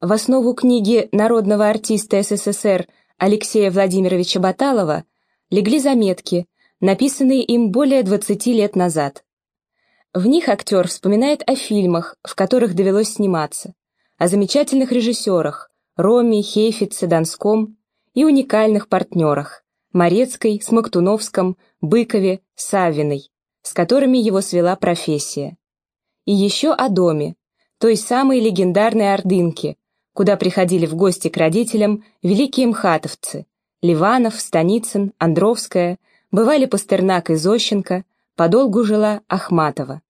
В основу книги народного артиста СССР Алексея Владимировича Баталова легли заметки, написанные им более 20 лет назад. В них актер вспоминает о фильмах, в которых довелось сниматься, о замечательных режиссерах Роме, Хейфице, Донском и уникальных партнерах Морецкой, Смоктуновском, Быкове, Савиной, с которыми его свела профессия. И еще о доме, той самой легендарной Ордынке, куда приходили в гости к родителям великие мхатовцы Ливанов, Станицын, Андровская, бывали Пастернак и Зощенко, подолгу жила Ахматова.